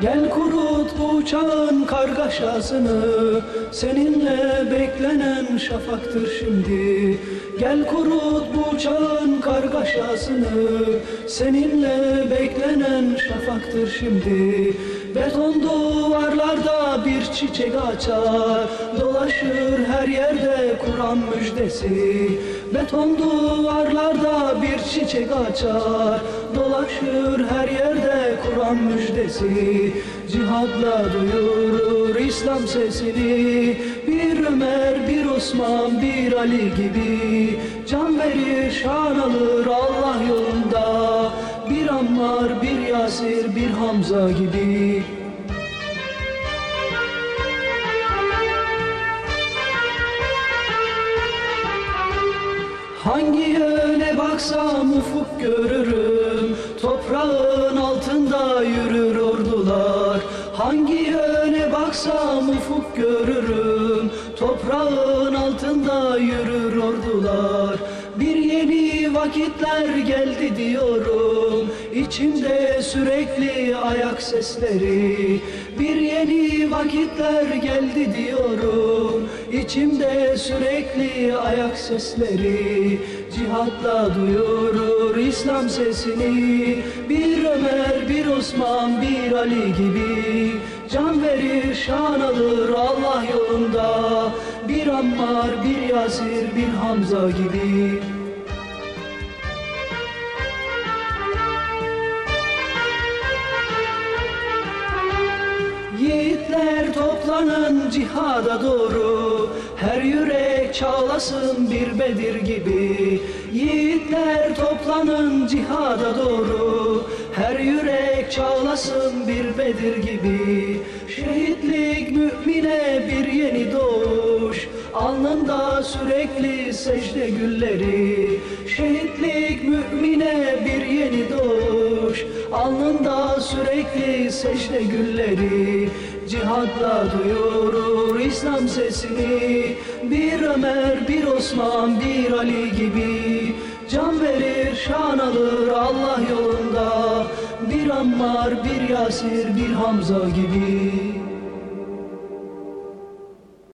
Gel kurut bu çağın kargaşasını Seninle beklenen şafaktır şimdi. Gel kurut bu çağın kargaşasını Seninle beklenen şafaktır şimdi. Beton duvarlarda bir çiçek açar Dolaşır her yerde Kur'an müjdesi. Beton duvarlarda bir çiçek açar Dolaşır her Kur'an müjdesi Cihadla duyurur İslam sesini. Bir Ömer, bir Osman, bir Ali gibi Can verir, şan alır Allah yolunda. Bir Ammar, bir Yasir, bir Hamza gibi. Hangi yöne baksam ufuk görürüm Toprağın altında baksam ufuk görürüm Toprağın altında yürür ordular. Bir yeni vakitler geldi diyorum İçimde sürekli ayak sesleri. Bir yeni vakitler geldi diyorum İçimde sürekli ayak sesleri. Cihatla duyurur İslam sesini Bir Ömer, bir Osman, bir Ali gibi Can verir, şan alır Allah yolunda. Bir Ammar, bir Yasir, bir Hamza gibi. Yiğitler toplanın cihada doğru. Her yürek çağlasın bir Bedir gibi. Yiğitler toplanın cihada doğru çağlasın bir Bedir gibi. Şehitlik mümine bir yeni doğuş. Alnında sürekli secde gülleri. Şehitlik mümine bir yeni doğuş. Alnında sürekli secde gülleri. Cihadla duyurur İslam sesini. Bir Ömer, bir Osman, bir Ali gibi. Can verir, şan alır Ammar, bir Yasir, bir Hamza gibi